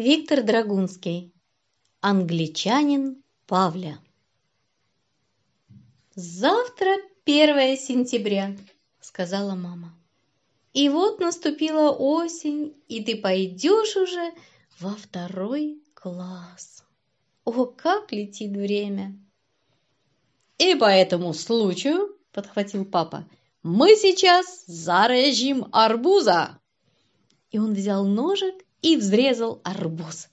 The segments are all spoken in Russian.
Виктор Драгунский. Англичанин Павля. «Завтра первое сентября», — сказала мама. «И вот наступила осень, и ты пойдешь уже во второй класс. О, как летит время!» «И по этому случаю, — подхватил папа, — мы сейчас зарежем арбуза!» И он взял ножик и взрезал арбуз.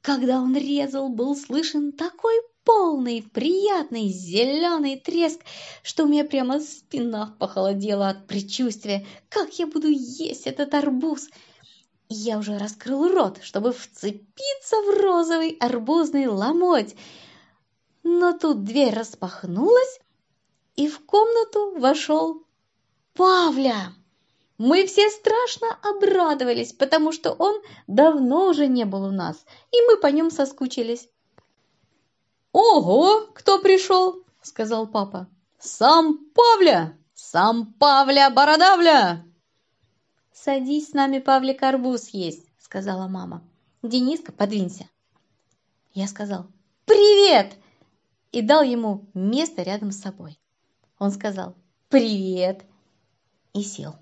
Когда он резал, был слышен такой полный, приятный зеленый треск, что у меня прямо спина похолодела от предчувствия, как я буду есть этот арбуз. И я уже раскрыл рот, чтобы вцепиться в розовый арбузный ломоть. Но тут дверь распахнулась, и в комнату вошел Павля. Мы все страшно обрадовались, потому что он давно уже не был у нас, и мы по нем соскучились. «Ого, кто пришел?» – сказал папа. «Сам Павля! Сам Павля Бородавля!» «Садись с нами, Павлик, арбуз есть», – сказала мама. «Дениска, подвинься». Я сказал «Привет!» и дал ему место рядом с собой. Он сказал «Привет!» и сел.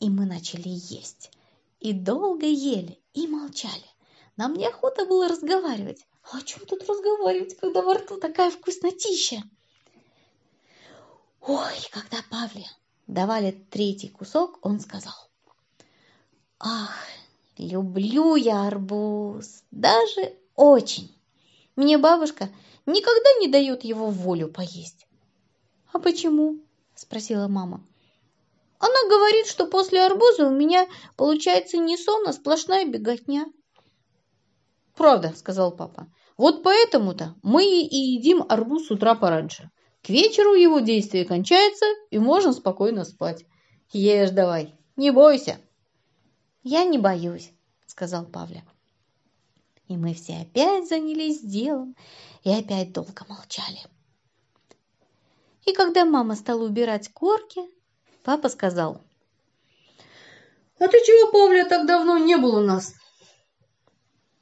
И мы начали есть. И долго ели, и молчали. Нам неохота было разговаривать. А о чем тут разговаривать, когда во рту такая вкуснотища? Ой, когда Павле давали третий кусок, он сказал. Ах, люблю я арбуз, даже очень. Мне бабушка никогда не дает его волю поесть. А почему? Спросила мама. Она говорит, что после арбуза у меня получается не сон, а сплошная беготня. Правда, сказал папа. Вот поэтому-то мы и едим арбуз с утра пораньше. К вечеру его действие кончается, и можно спокойно спать. Ешь давай, не бойся. Я не боюсь, сказал Павля. И мы все опять занялись делом и опять долго молчали. И когда мама стала убирать корки, Папа сказал. «А ты чего, Павля, так давно не был у нас?»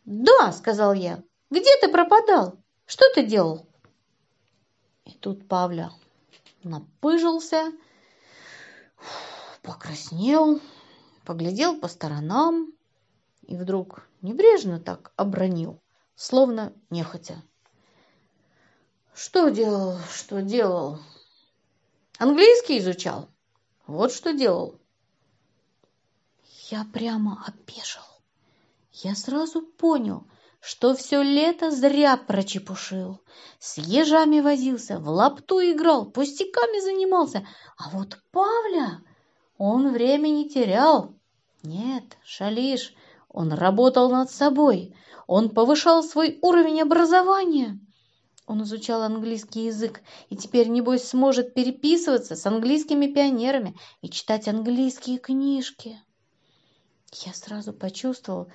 «Да», — сказал я. «Где ты пропадал? Что ты делал?» И тут Павля напыжился, покраснел, поглядел по сторонам и вдруг небрежно так обронил, словно нехотя. «Что делал, что делал?» «Английский изучал?» Вот что делал. Я прямо опешил. Я сразу понял, что все лето зря прочепушил. С ежами возился, в лапту играл, пустяками занимался. А вот Павля, он времени терял. Нет, шалишь, он работал над собой. Он повышал свой уровень образования. Он изучал английский язык и теперь, небось, сможет переписываться с английскими пионерами и читать английские книжки. Я сразу почувствовал,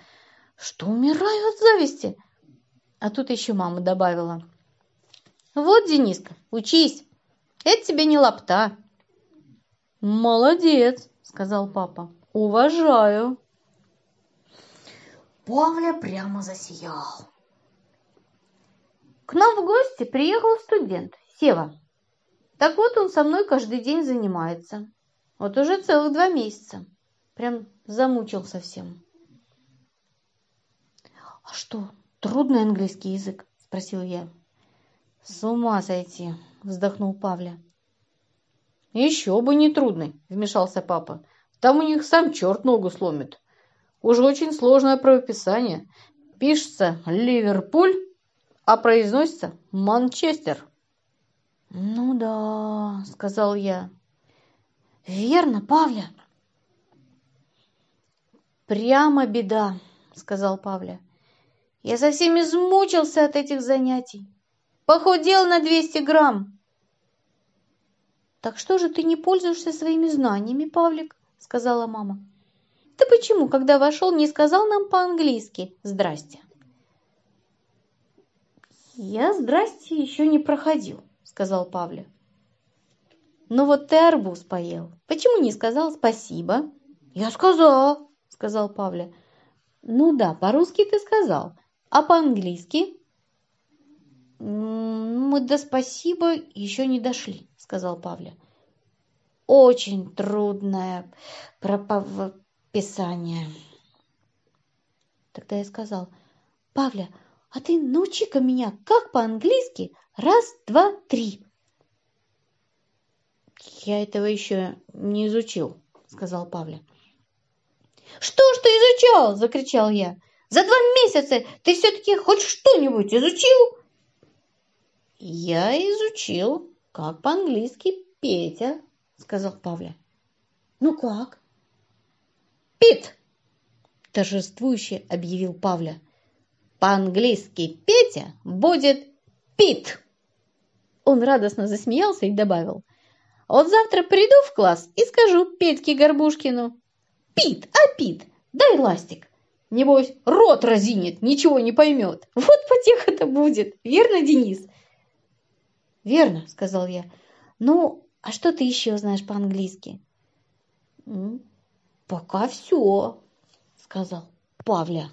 что умираю от зависти. А тут еще мама добавила. «Вот, Дениска, учись, это тебе не лапта». «Молодец», — сказал папа, — «уважаю». Павля прямо засиял. К нам в гости приехал студент, Сева. Так вот он со мной каждый день занимается. Вот уже целых два месяца. Прям замучил совсем. «А что, трудный английский язык?» – спросил я. «С ума сойти!» – вздохнул Павля. «Еще бы не трудный!» – вмешался папа. «Там у них сам черт ногу сломит. Уже очень сложное правописание. Пишется «Ливерпуль», а произносится Манчестер. Ну да, сказал я. Верно, Павля. Прямо беда, сказал Павля. Я совсем измучился от этих занятий. Похудел на 200 грамм. Так что же ты не пользуешься своими знаниями, Павлик? сказала мама. Ты почему, когда вошел, не сказал нам по-английски «здрасте»? «Я здрасте еще не проходил», — сказал Павля. «Ну вот ты арбуз поел. Почему не сказал спасибо?» «Я сказал», — сказал Павля. Ну да, по-русски ты сказал. А по-английски? Мы до спасибо еще не дошли, сказал Павля. Очень трудное прописание. Тогда я сказал, Павля, а ты научи-ка меня, как по-английски раз, два, три. Я этого еще не изучил, сказал Павля. Что ж ты изучал? закричал я. За два месяца ты все-таки хоть что-нибудь изучил? Я изучил, как по-английски Петя, сказал Павля. Ну как? Пит! торжествующе объявил Павля. По-английски Петя будет Пит. Он радостно засмеялся и добавил. Вот завтра приду в класс и скажу Петьке Горбушкину. Пит, а Пит, дай ластик. Небось, рот разинет, ничего не поймет. Вот потеха-то будет. Верно, Денис? Верно, сказал я. Ну, а что ты еще знаешь по-английски? Пока все, сказал Павля.